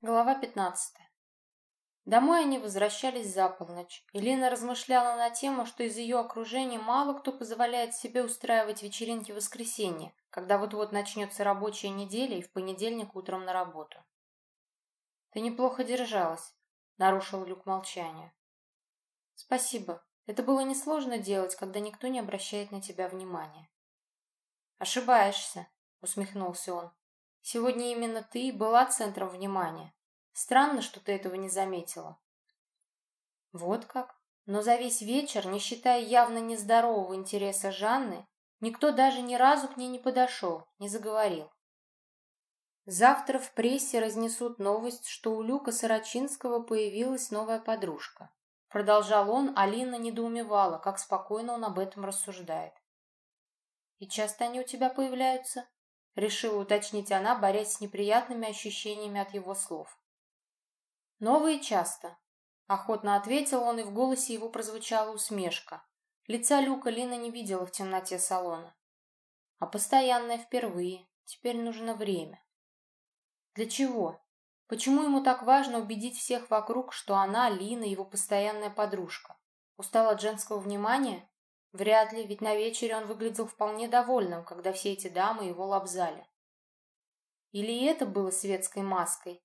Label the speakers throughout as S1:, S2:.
S1: Глава 15. Домой они возвращались за полночь, и Лина размышляла на тему, что из ее окружения мало кто позволяет себе устраивать вечеринки в воскресенье, когда вот-вот начнется рабочая неделя и в понедельник утром на работу. «Ты неплохо держалась», — нарушил Люк молчание. «Спасибо. Это было несложно делать, когда никто не обращает на тебя внимания». «Ошибаешься», — усмехнулся он. Сегодня именно ты была центром внимания. Странно, что ты этого не заметила. Вот как? Но за весь вечер, не считая явно нездорового интереса Жанны, никто даже ни разу к ней не подошел, не заговорил. Завтра в прессе разнесут новость, что у Люка Сорочинского появилась новая подружка. Продолжал он, Алина недоумевала, как спокойно он об этом рассуждает. «И часто они у тебя появляются?» Решила уточнить она, борясь с неприятными ощущениями от его слов. «Новые часто», — охотно ответил он, и в голосе его прозвучала усмешка. Лица Люка Лина не видела в темноте салона. «А постоянное впервые. Теперь нужно время». «Для чего? Почему ему так важно убедить всех вокруг, что она, Лина, его постоянная подружка? Устал от женского внимания? Вряд ли, ведь на вечере он выглядел вполне довольным, когда все эти дамы его лобзали. Или это было светской маской?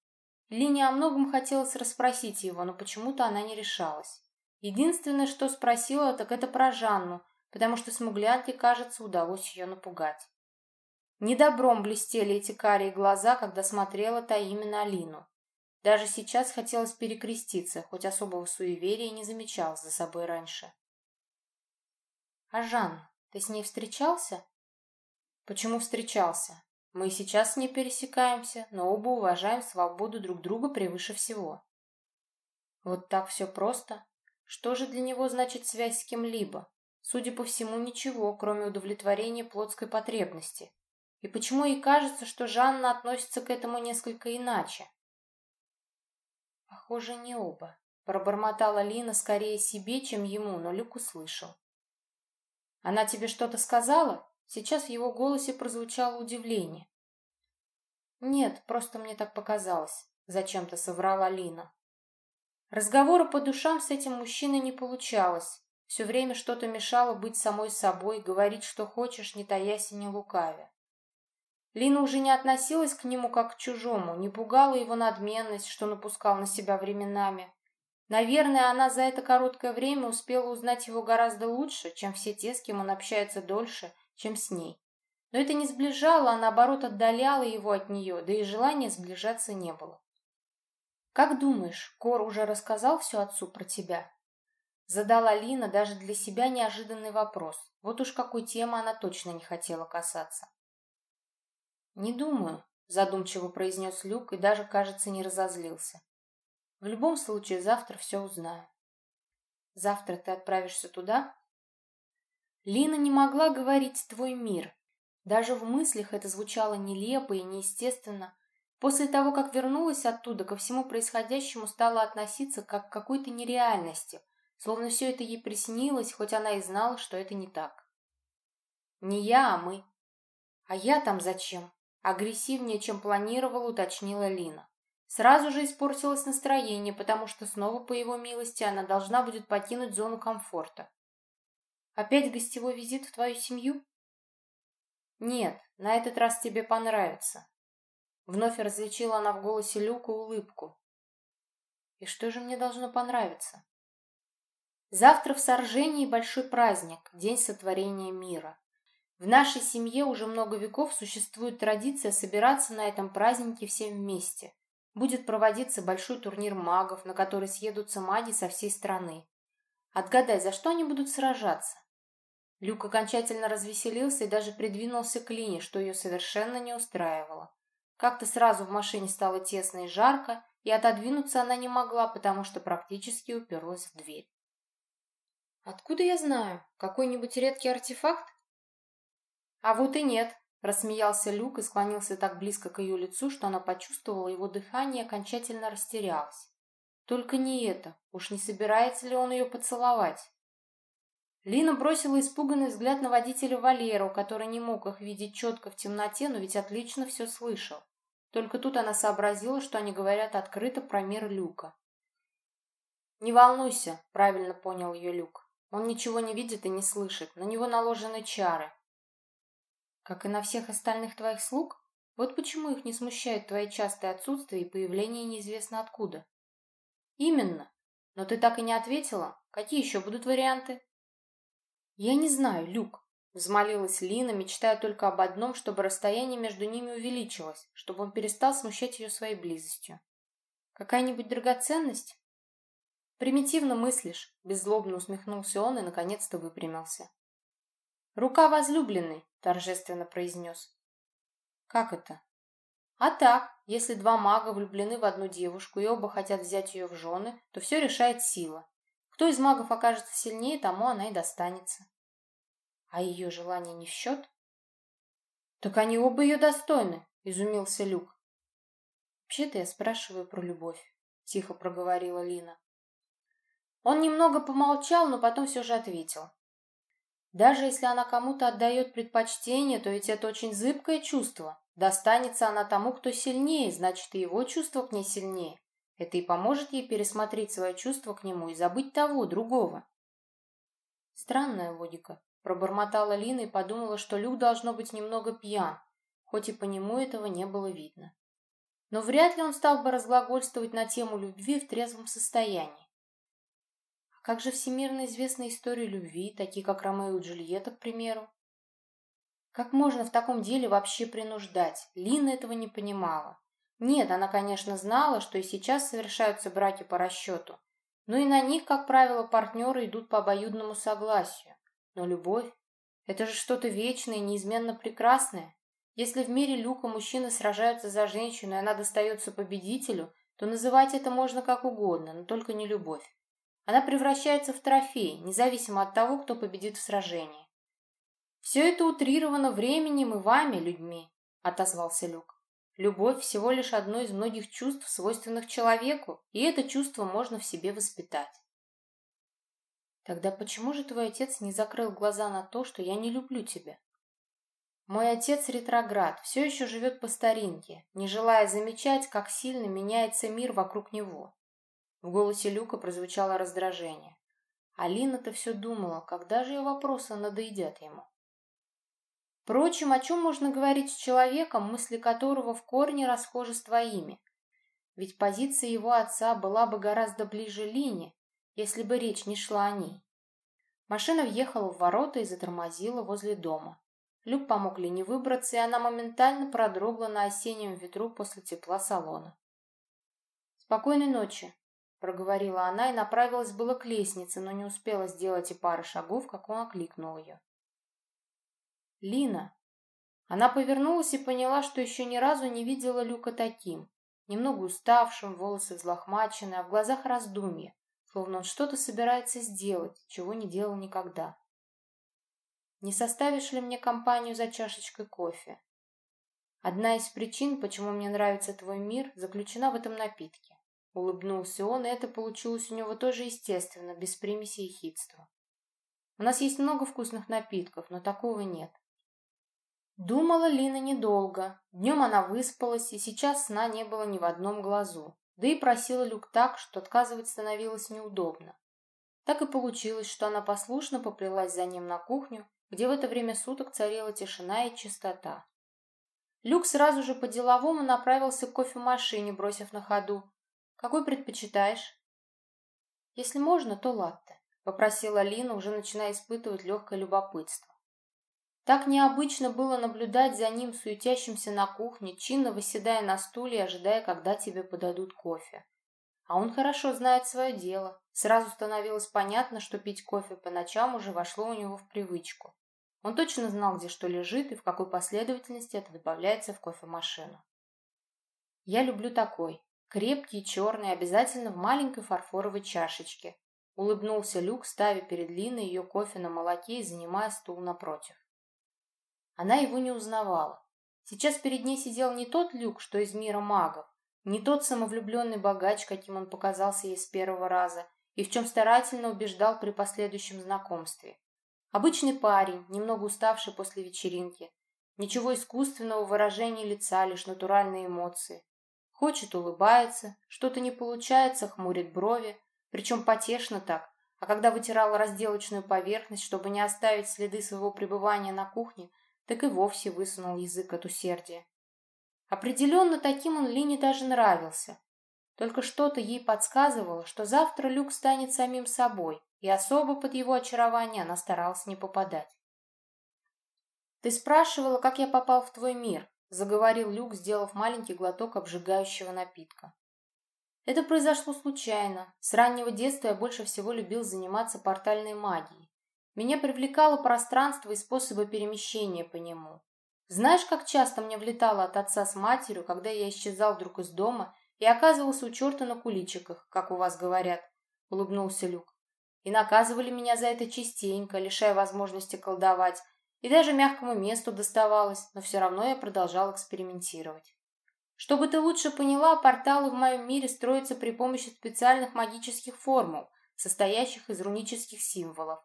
S1: Лине о многом хотелось расспросить его, но почему-то она не решалась. Единственное, что спросила, так это про Жанну, потому что смуглянке, кажется, удалось ее напугать. Недобром блестели эти карие глаза, когда смотрела та именно Алину. Даже сейчас хотелось перекреститься, хоть особого суеверия не замечал за собой раньше. А Жан, ты с ней встречался? Почему встречался? Мы сейчас с ней пересекаемся, но оба уважаем свободу друг друга превыше всего. Вот так все просто. Что же для него значит связь с кем-либо? Судя по всему, ничего, кроме удовлетворения плотской потребности. И почему ей кажется, что Жанна относится к этому несколько иначе? Похоже, не оба. Пробормотала Лина скорее себе, чем ему, но Люк услышал. Она тебе что-то сказала? Сейчас в его голосе прозвучало удивление. Нет, просто мне так показалось, зачем-то соврала Лина. Разговора по душам с этим мужчиной не получалось. Все время что-то мешало быть самой собой, говорить, что хочешь, не таясь и не лукавя. Лина уже не относилась к нему как к чужому, не пугала его надменность, что напускал на себя временами, Наверное, она за это короткое время успела узнать его гораздо лучше, чем все те, с кем он общается дольше, чем с ней. Но это не сближало, а наоборот отдаляло его от нее, да и желания сближаться не было. «Как думаешь, Кор уже рассказал все отцу про тебя?» Задала Лина даже для себя неожиданный вопрос. Вот уж какой темы она точно не хотела касаться. «Не думаю», — задумчиво произнес Люк и даже, кажется, не разозлился. В любом случае, завтра все узнаю. Завтра ты отправишься туда? Лина не могла говорить «твой мир». Даже в мыслях это звучало нелепо и неестественно. После того, как вернулась оттуда, ко всему происходящему стала относиться как к какой-то нереальности, словно все это ей приснилось, хоть она и знала, что это не так. Не я, а мы. А я там зачем? Агрессивнее, чем планировала, уточнила Лина. Сразу же испортилось настроение, потому что снова, по его милости, она должна будет покинуть зону комфорта. Опять гостевой визит в твою семью? Нет, на этот раз тебе понравится. Вновь различила она в голосе Люка улыбку. И что же мне должно понравиться? Завтра в Соржении большой праздник, День сотворения мира. В нашей семье уже много веков существует традиция собираться на этом празднике всем вместе – будет проводиться большой турнир магов, на который съедутся маги со всей страны. Отгадай, за что они будут сражаться? Люк окончательно развеселился и даже придвинулся к Лине, что ее совершенно не устраивало. Как-то сразу в машине стало тесно и жарко, и отодвинуться она не могла, потому что практически уперлась в дверь. «Откуда я знаю? Какой-нибудь редкий артефакт?» «А вот и нет», Рассмеялся Люк и склонился так близко к ее лицу, что она почувствовала его дыхание и окончательно растерялась. Только не это. Уж не собирается ли он ее поцеловать? Лина бросила испуганный взгляд на водителя Валеру, который не мог их видеть четко в темноте, но ведь отлично все слышал. Только тут она сообразила, что они говорят открыто про мир Люка. «Не волнуйся», — правильно понял ее Люк. «Он ничего не видит и не слышит. На него наложены чары». «Как и на всех остальных твоих слуг? Вот почему их не смущает твое частое отсутствие и появление неизвестно откуда». «Именно. Но ты так и не ответила. Какие еще будут варианты?» «Я не знаю, Люк», — взмолилась Лина, мечтая только об одном, чтобы расстояние между ними увеличилось, чтобы он перестал смущать ее своей близостью. «Какая-нибудь драгоценность?» «Примитивно мыслишь», — беззлобно усмехнулся он и наконец-то выпрямился. «Рука возлюбленной», — торжественно произнес. «Как это?» «А так, если два мага влюблены в одну девушку и оба хотят взять ее в жены, то все решает сила. Кто из магов окажется сильнее, тому она и достанется. А ее желание не в счет? Так они оба ее достойны, изумился Люк. Вообще-то я спрашиваю про любовь, тихо проговорила Лина. Он немного помолчал, но потом все же ответил. Даже если она кому-то отдает предпочтение, то ведь это очень зыбкое чувство. Достанется она тому, кто сильнее, значит, и его чувство к ней сильнее. Это и поможет ей пересмотреть свое чувство к нему и забыть того, другого. Странная логика. Пробормотала Лина и подумала, что Люк должно быть немного пьян, хоть и по нему этого не было видно. Но вряд ли он стал бы разглагольствовать на тему любви в трезвом состоянии. Как же всемирно известные истории любви, такие как Ромео и Джульетта, к примеру? Как можно в таком деле вообще принуждать? Лина этого не понимала. Нет, она, конечно, знала, что и сейчас совершаются браки по расчету, но и на них, как правило, партнеры идут по обоюдному согласию. Но любовь – это же что-то вечное и неизменно прекрасное. Если в мире Люка мужчины сражаются за женщину, и она достается победителю, то называть это можно как угодно, но только не любовь. Она превращается в трофей, независимо от того, кто победит в сражении. «Все это утрировано временем и вами, людьми», – отозвался Люк. Любовь всего лишь одно из многих чувств, свойственных человеку, и это чувство можно в себе воспитать. Тогда почему же твой отец не закрыл глаза на то, что я не люблю тебя? Мой отец ретроград, все еще живет по старинке, не желая замечать, как сильно меняется мир вокруг него. В голосе Люка прозвучало раздражение. Алина-то все думала, когда же ее вопросы надоедят ему. Впрочем, о чем можно говорить с человеком, мысли которого в корне расхожи с твоими? Ведь позиция его отца была бы гораздо ближе Лине, если бы речь не шла о ней. Машина въехала в ворота и затормозила возле дома. Люк помог Лине выбраться, и она моментально продрогла на осеннем ветру после тепла салона. «Спокойной ночи», — проговорила она и направилась было к лестнице, но не успела сделать и пары шагов, как он окликнул ее. Лина. Она повернулась и поняла, что еще ни разу не видела Люка таким. Немного уставшим, волосы взлохмачены, а в глазах раздумье, словно он что-то собирается сделать, чего не делал никогда. «Не составишь ли мне компанию за чашечкой кофе?» «Одна из причин, почему мне нравится твой мир, заключена в этом напитке». Улыбнулся он, и это получилось у него тоже естественно, без примеси хитства. «У нас есть много вкусных напитков, но такого нет. Думала Лина недолго. Днем она выспалась, и сейчас сна не было ни в одном глазу. Да и просила Люк так, что отказывать становилось неудобно. Так и получилось, что она послушно поплелась за ним на кухню, где в это время суток царила тишина и чистота. Люк сразу же по-деловому направился к кофемашине, бросив на ходу. «Какой предпочитаешь?» «Если можно, то латте», — попросила Лина, уже начиная испытывать легкое любопытство. Так необычно было наблюдать за ним, суетящимся на кухне, чинно выседая на стуле, ожидая, когда тебе подадут кофе. А он хорошо знает свое дело. Сразу становилось понятно, что пить кофе по ночам уже вошло у него в привычку. Он точно знал, где что лежит и в какой последовательности это добавляется в кофемашину. «Я люблю такой. Крепкий, черный, обязательно в маленькой фарфоровой чашечке», улыбнулся Люк, ставя перед Линой ее кофе на молоке и занимая стул напротив. Она его не узнавала. Сейчас перед ней сидел не тот Люк, что из мира магов, не тот самовлюбленный богач, каким он показался ей с первого раза, и в чем старательно убеждал при последующем знакомстве. Обычный парень, немного уставший после вечеринки, Ничего искусственного выражения лица, лишь натуральные эмоции. Хочет – улыбается, что-то не получается – хмурит брови, причем потешно так, а когда вытирала разделочную поверхность, чтобы не оставить следы своего пребывания на кухне, так и вовсе высунул язык от усердия. Определенно таким он Лине даже нравился. Только что-то ей подсказывало, что завтра Люк станет самим собой, и особо под его очарование она старалась не попадать. «Ты спрашивала, как я попал в твой мир», — заговорил Люк, сделав маленький глоток обжигающего напитка. Это произошло случайно. С раннего детства я больше всего любил заниматься портальной магией. Меня привлекало пространство и способы перемещения по нему. Знаешь, как часто мне влетало от отца с матерью, когда я исчезал вдруг из дома и оказывался у черта на куличиках, как у вас говорят, — улыбнулся Люк. И наказывали меня за это частенько, лишая возможности колдовать, и даже мягкому месту доставалось, но все равно я продолжал экспериментировать. Чтобы ты лучше поняла, порталы в моем мире строятся при помощи специальных магических формул, состоящих из рунических символов.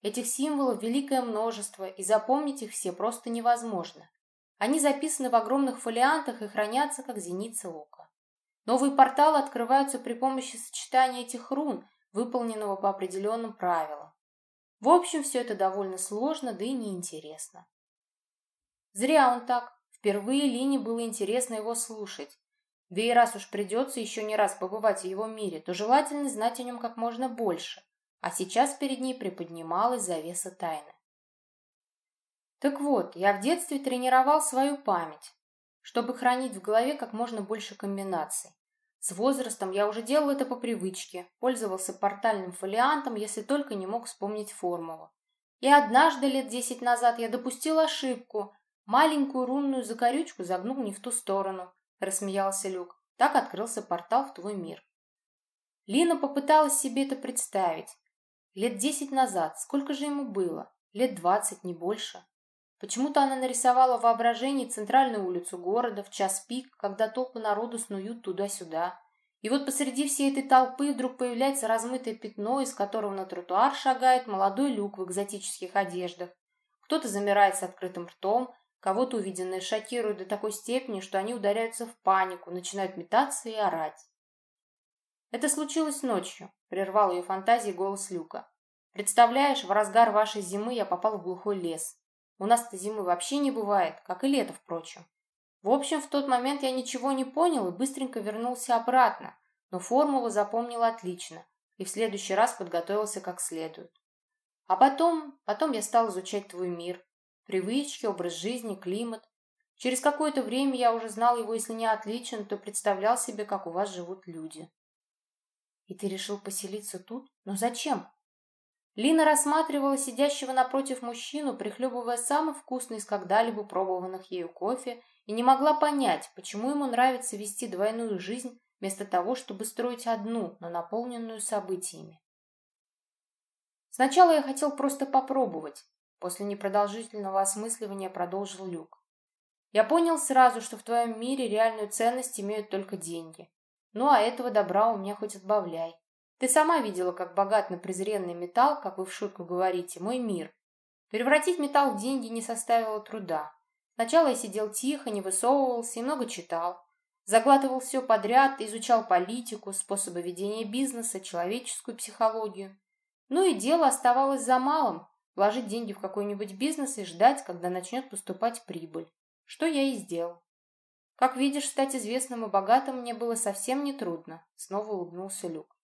S1: Этих символов великое множество, и запомнить их все просто невозможно. Они записаны в огромных фолиантах и хранятся, как зеница ока. Новые порталы открываются при помощи сочетания этих рун, выполненного по определенным правилам. В общем, все это довольно сложно, да и неинтересно. Зря он так. Впервые Лине было интересно его слушать. Да и раз уж придется еще не раз побывать в его мире, то желательно знать о нем как можно больше. А сейчас перед ней приподнималась завеса тайны. Так вот, я в детстве тренировал свою память, чтобы хранить в голове как можно больше комбинаций. С возрастом я уже делал это по привычке, пользовался портальным фолиантом, если только не мог вспомнить формулу. И однажды, лет десять назад, я допустил ошибку, Маленькую рунную закорючку загнул не в ту сторону, рассмеялся Люк. Так открылся портал в твой мир. Лина попыталась себе это представить. Лет десять назад, сколько же ему было? Лет двадцать, не больше. Почему-то она нарисовала в воображении центральную улицу города в час пик, когда толпы народу снуют туда-сюда. И вот посреди всей этой толпы вдруг появляется размытое пятно, из которого на тротуар шагает молодой люк в экзотических одеждах. Кто-то замирает с открытым ртом, Кого-то увиденное шокирует до такой степени, что они ударяются в панику, начинают метаться и орать. «Это случилось ночью», — прервал ее фантазии голос Люка. «Представляешь, в разгар вашей зимы я попал в глухой лес. У нас-то зимы вообще не бывает, как и лето, впрочем. В общем, в тот момент я ничего не понял и быстренько вернулся обратно, но формулу запомнил отлично и в следующий раз подготовился как следует. А потом, потом я стал изучать твой мир, Привычки, образ жизни, климат. Через какое-то время я уже знал его, если не отлично, то представлял себе, как у вас живут люди. И ты решил поселиться тут? Но зачем? Лина рассматривала сидящего напротив мужчину, прихлебывая самый вкусный из когда-либо пробованных ею кофе, и не могла понять, почему ему нравится вести двойную жизнь вместо того, чтобы строить одну, но наполненную событиями. Сначала я хотел просто попробовать, После непродолжительного осмысливания продолжил Люк. «Я понял сразу, что в твоем мире реальную ценность имеют только деньги. Ну, а этого добра у меня хоть отбавляй. Ты сама видела, как богат на презренный металл, как вы в шутку говорите, мой мир. Превратить металл в деньги не составило труда. Сначала я сидел тихо, не высовывался и много читал. Заглатывал все подряд, изучал политику, способы ведения бизнеса, человеческую психологию. Ну и дело оставалось за малым вложить деньги в какой-нибудь бизнес и ждать, когда начнет поступать прибыль. Что я и сделал. Как видишь, стать известным и богатым мне было совсем нетрудно, снова улыбнулся Люк.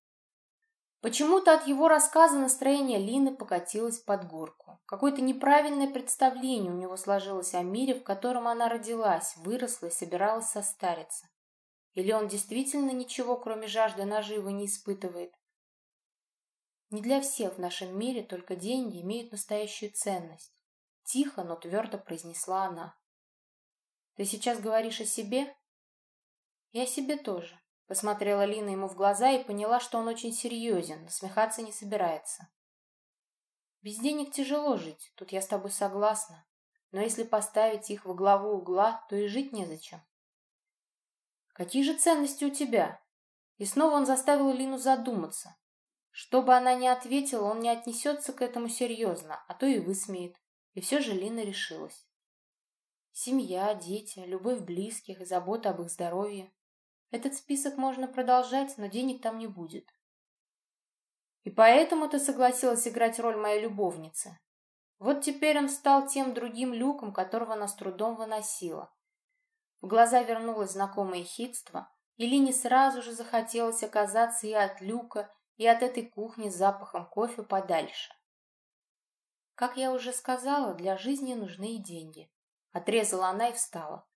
S1: Почему-то от его рассказа настроение Лины покатилось под горку. Какое-то неправильное представление у него сложилось о мире, в котором она родилась, выросла и собиралась состариться. Или он действительно ничего, кроме жажды наживы, не испытывает? Не для всех в нашем мире только деньги имеют настоящую ценность. Тихо, но твердо произнесла она. Ты сейчас говоришь о себе? О себе тоже. Посмотрела Лина ему в глаза и поняла, что он очень серьезен, насмехаться не собирается. Без денег тяжело жить, тут я с тобой согласна. Но если поставить их во главу угла, то и жить незачем. Какие же ценности у тебя? И снова он заставил Лину задуматься. Что бы она ни ответила, он не отнесется к этому серьезно, а то и высмеет. И все же Лина решилась. Семья, дети, любовь близких забота об их здоровье. Этот список можно продолжать, но денег там не будет. И поэтому ты согласилась играть роль моей любовницы. Вот теперь он стал тем другим люком, которого она с трудом выносила. В глаза вернулось знакомое хитство, и Лине сразу же захотелось оказаться и от люка, и от этой кухни с запахом кофе подальше. Как я уже сказала, для жизни нужны и деньги. Отрезала она и встала.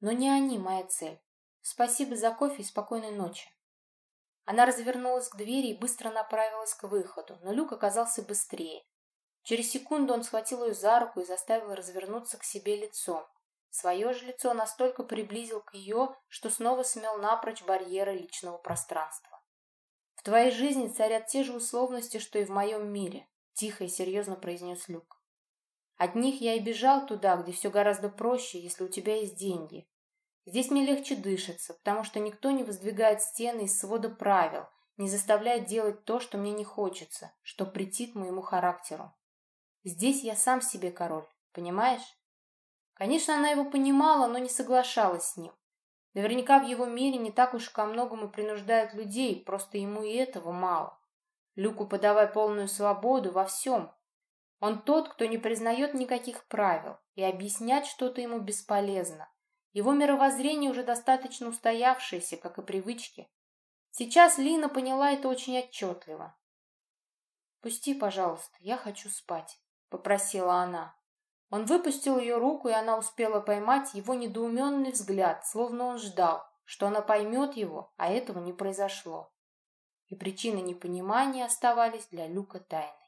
S1: Но не они моя цель. Спасибо за кофе и спокойной ночи. Она развернулась к двери и быстро направилась к выходу, но люк оказался быстрее. Через секунду он схватил ее за руку и заставил развернуться к себе лицом. Свое же лицо настолько приблизил к ее, что снова смел напрочь барьеры личного пространства. «В твоей жизни царят те же условности, что и в моем мире», — тихо и серьезно произнес Люк. «От них я и бежал туда, где все гораздо проще, если у тебя есть деньги. Здесь мне легче дышится, потому что никто не воздвигает стены из свода правил, не заставляет делать то, что мне не хочется, что претит моему характеру. Здесь я сам себе король, понимаешь? Конечно, она его понимала, но не соглашалась с ним. Наверняка в его мире не так уж ко многому принуждают людей, просто ему и этого мало. Люку подавай полную свободу во всем. Он тот, кто не признает никаких правил, и объяснять что-то ему бесполезно. Его мировоззрение уже достаточно устоявшееся, как и привычки. Сейчас Лина поняла это очень отчетливо. «Пусти, пожалуйста, я хочу спать», — попросила она. Он выпустил ее руку, и она успела поймать его недоуменный взгляд, словно он ждал, что она поймет его, а этого не произошло. И причины непонимания оставались для Люка тайной.